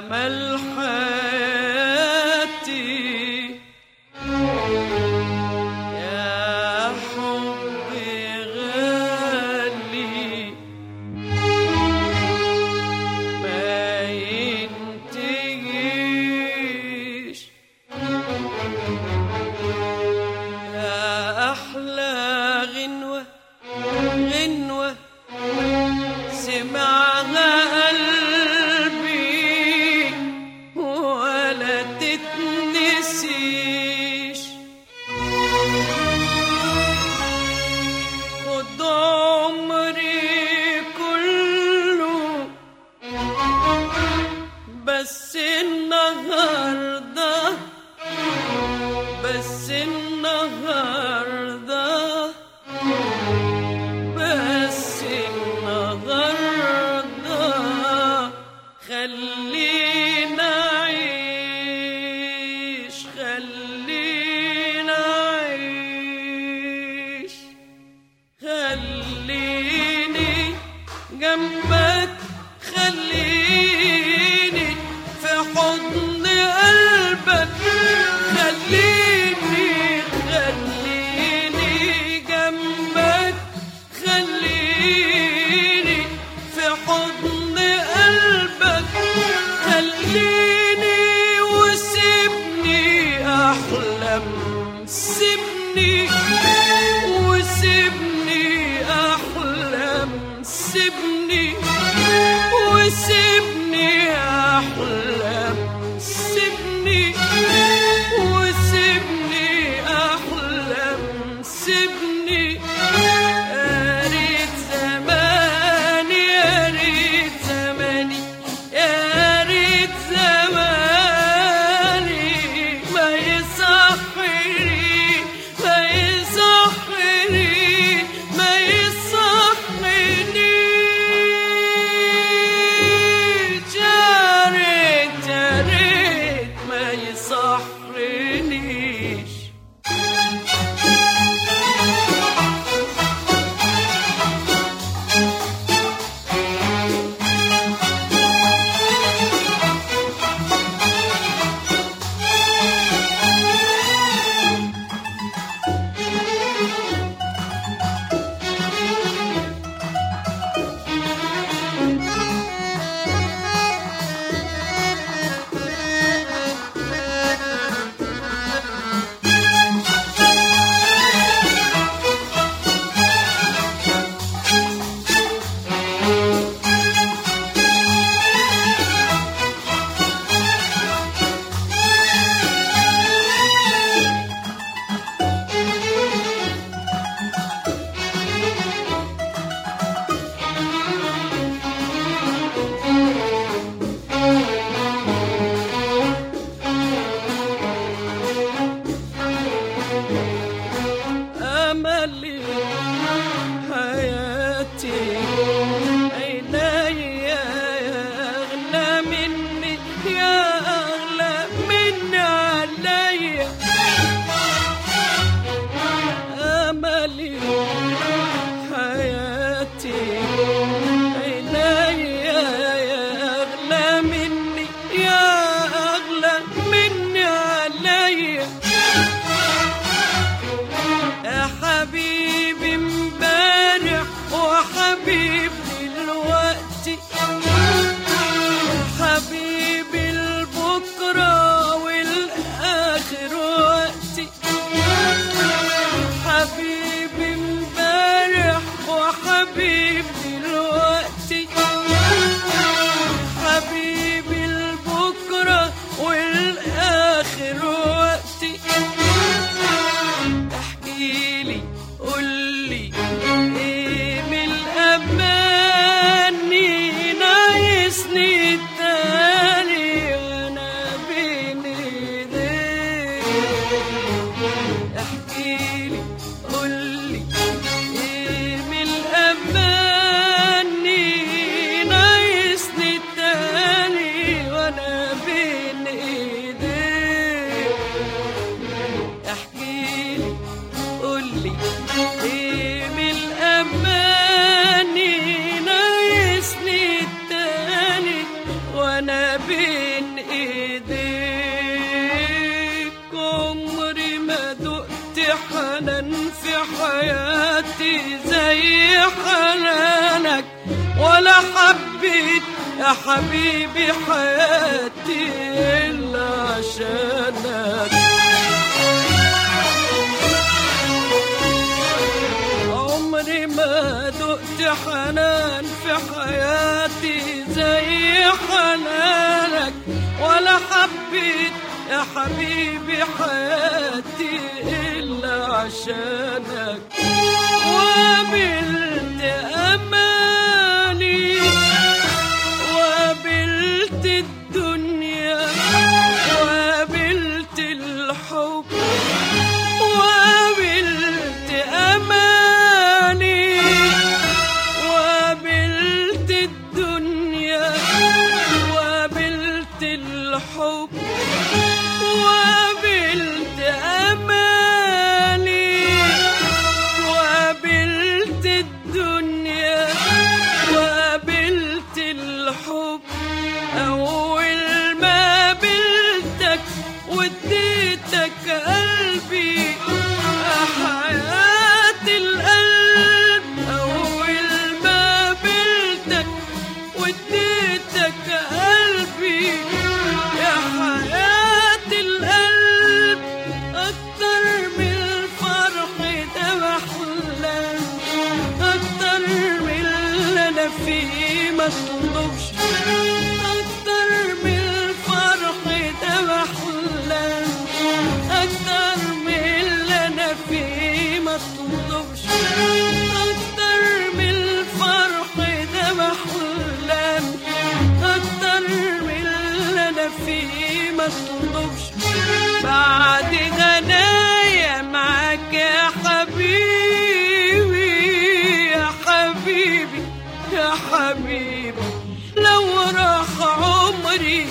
ملحا همك خليك حبيت يا حبيبي حياتي إلا عشانك عمري ما دقت حنان في حياتي زي حنانك ولا حبيت يا حبيبي حياتي إلا عشانك وقابلت أمانك hope. لو راح عمري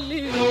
Hallelujah.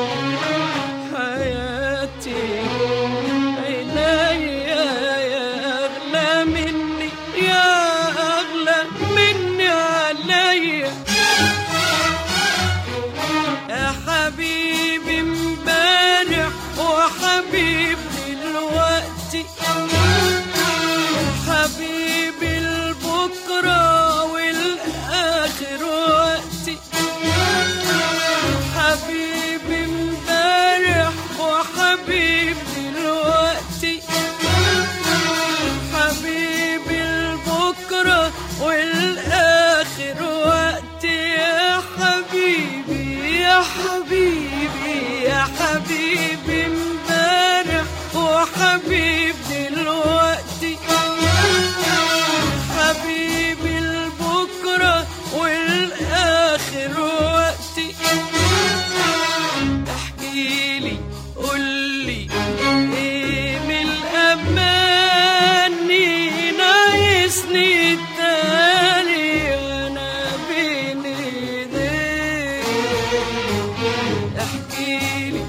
احكيلي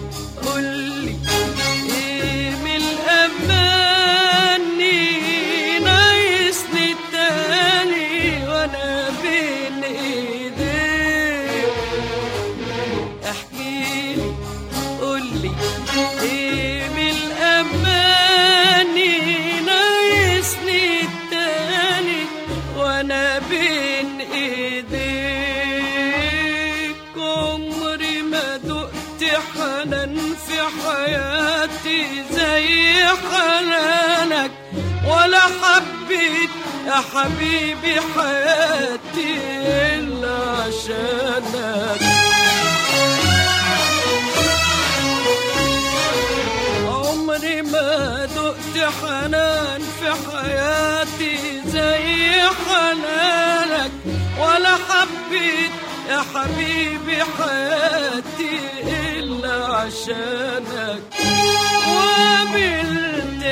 يا حبيبي حياتي إلا عشانك عمري ما دقت حنان في حياتي زي حنانك ولا حبيت يا حبيبي حياتي إلا عشانك. وقابلت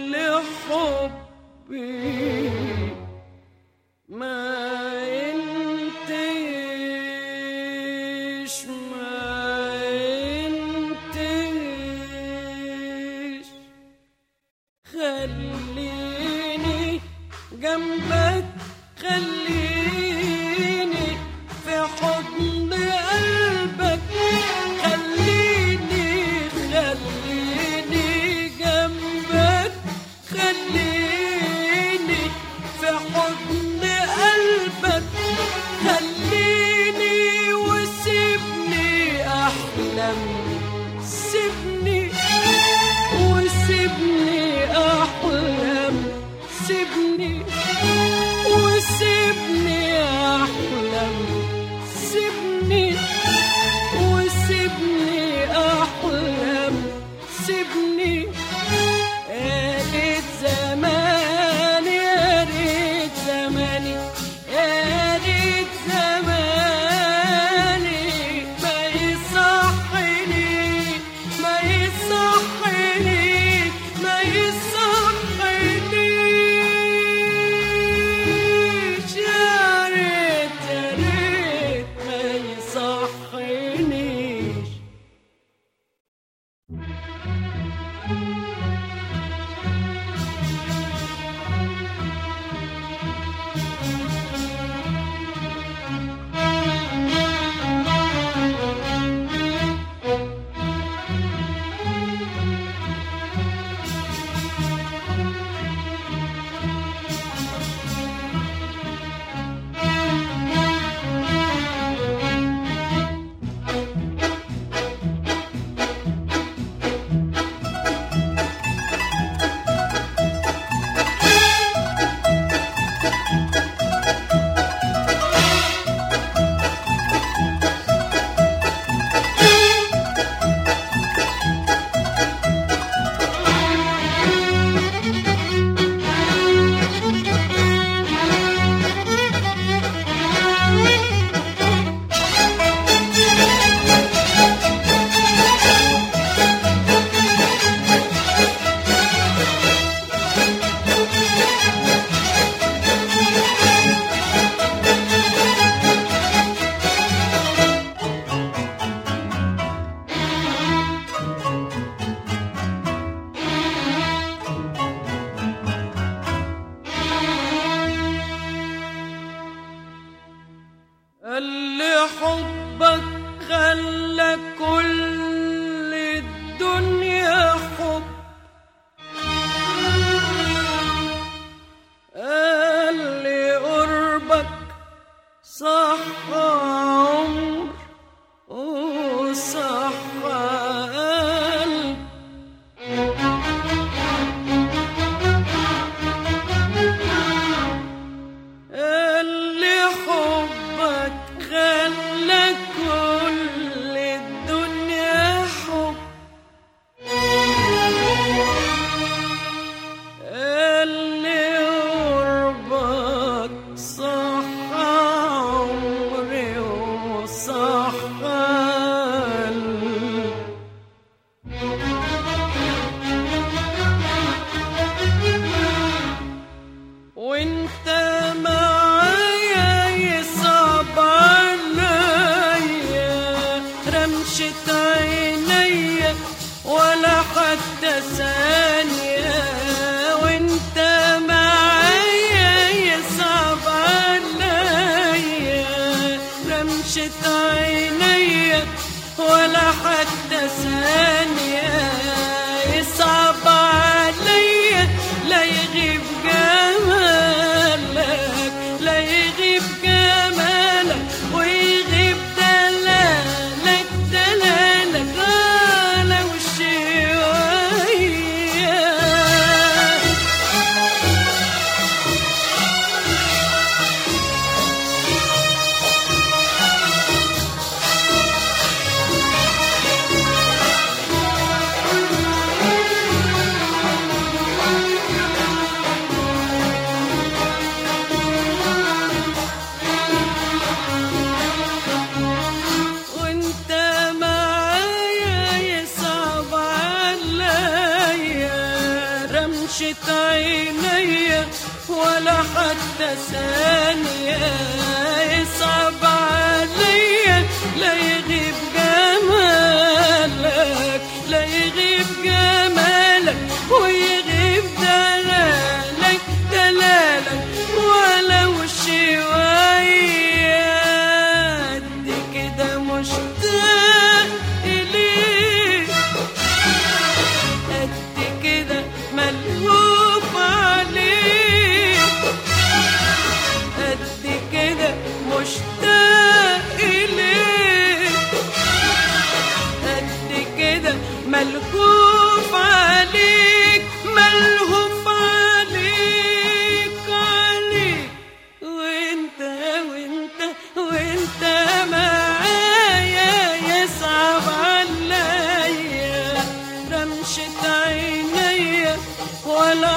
لي حبي ما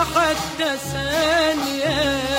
حتى ثانية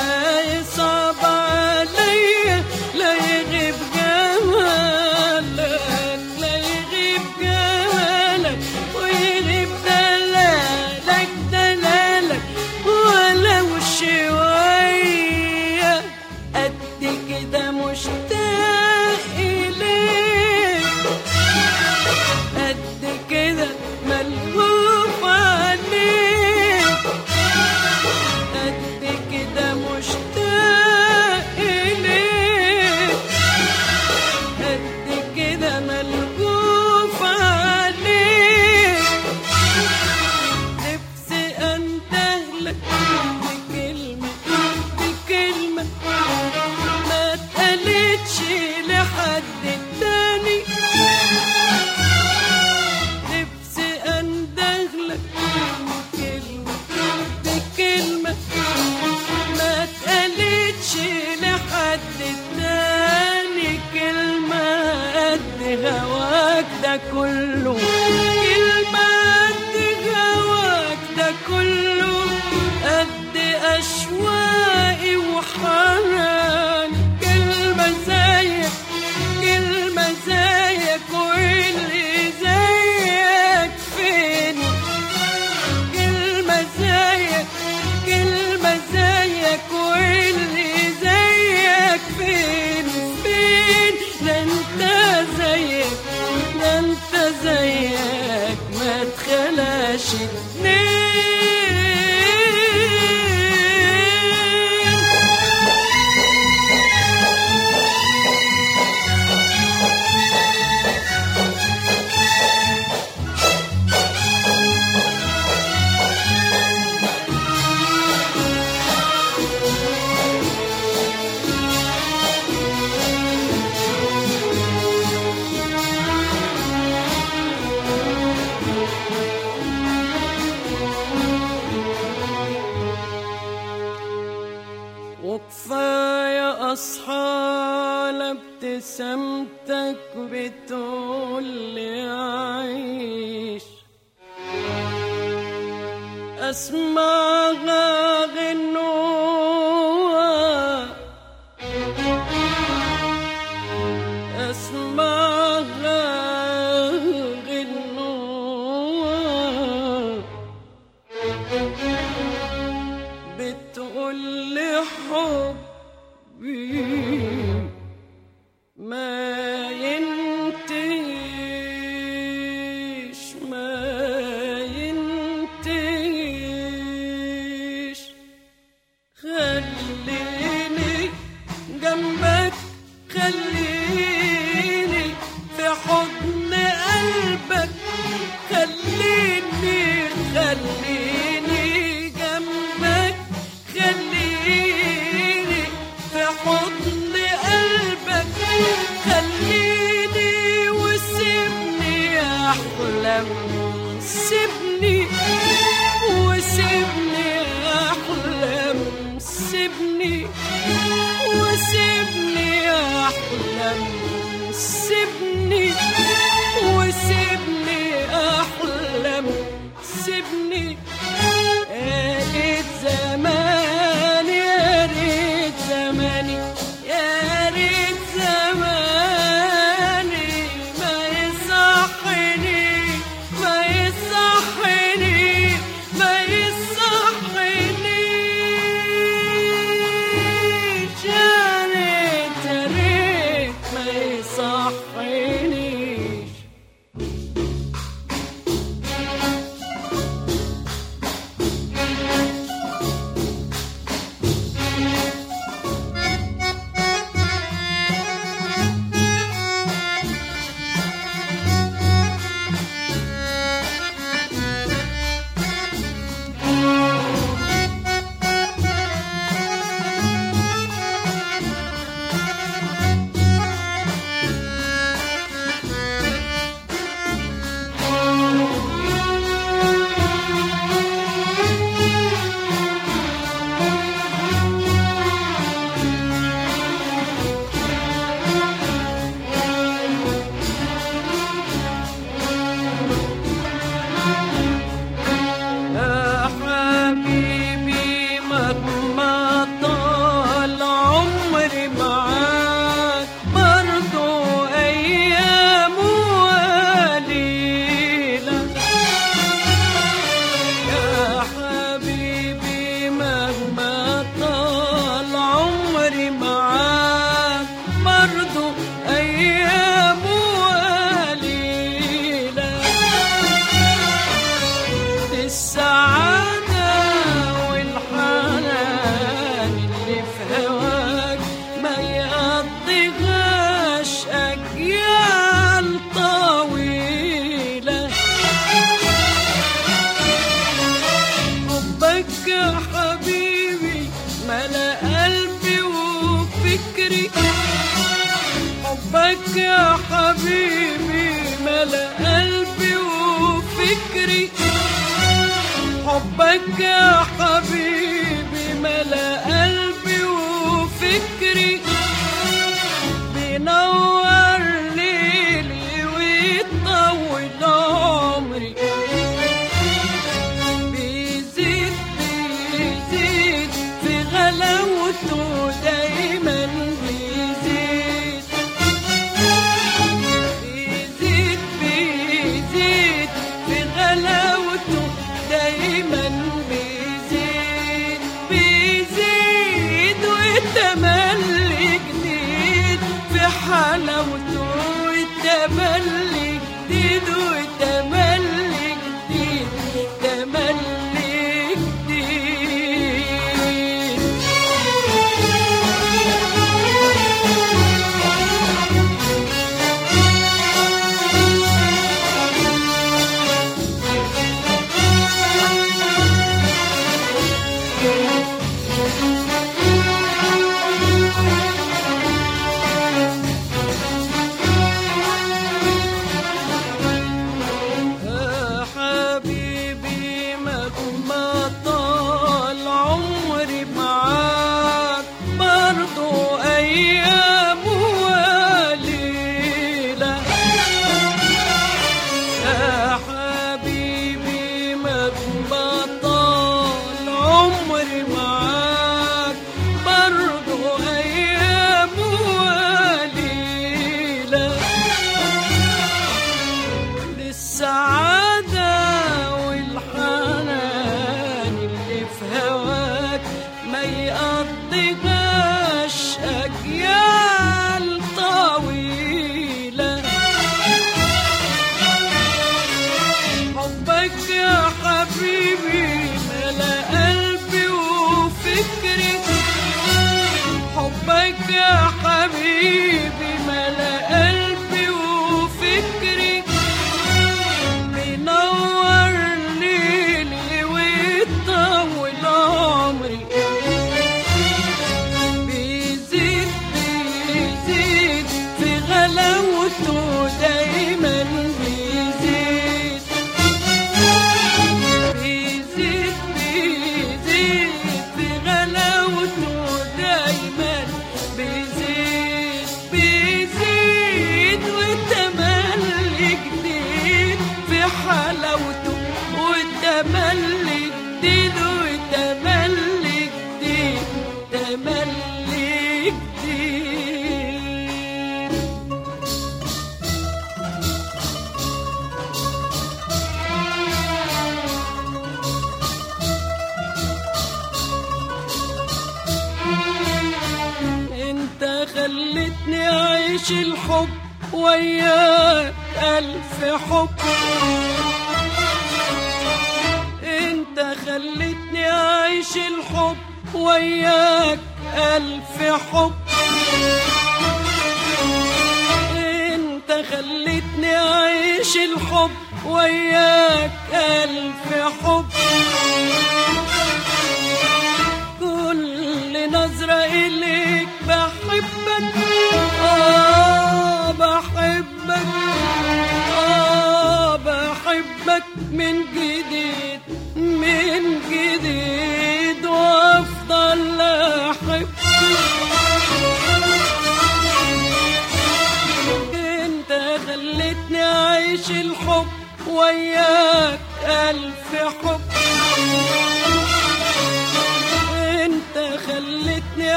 أسمعها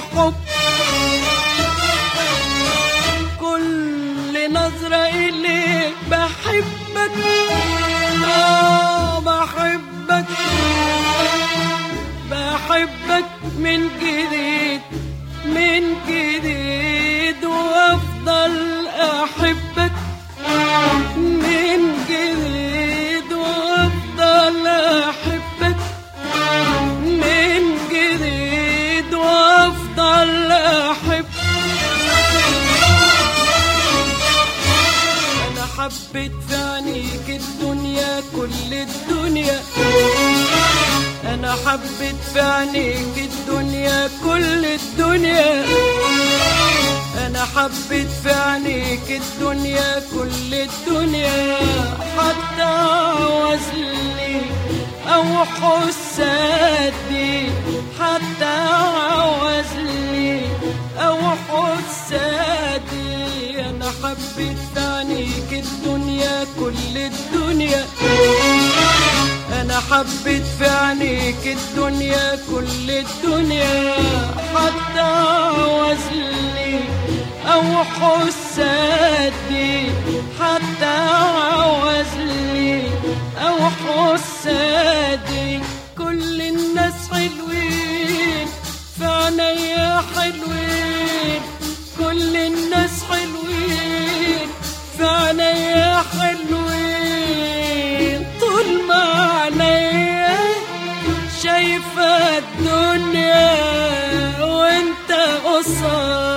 rencontre حبيت في عينيك الدنيا كل الدنيا. أنا حبيت في عينيك الدنيا كل الدنيا. حتى عوزلي أو حسادي. حتى عوزلي أو حسادي. أنا حبيت في عينيك الدنيا كل الدنيا. أنا حبيت في عينيك الدنيا كل الدنيا. حتى وزلي أو حسادي. حتى وزلي أو حسادي. كل الناس حلوين في عينيا حلوين. قصادي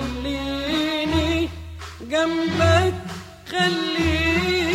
خليني جنبك خليني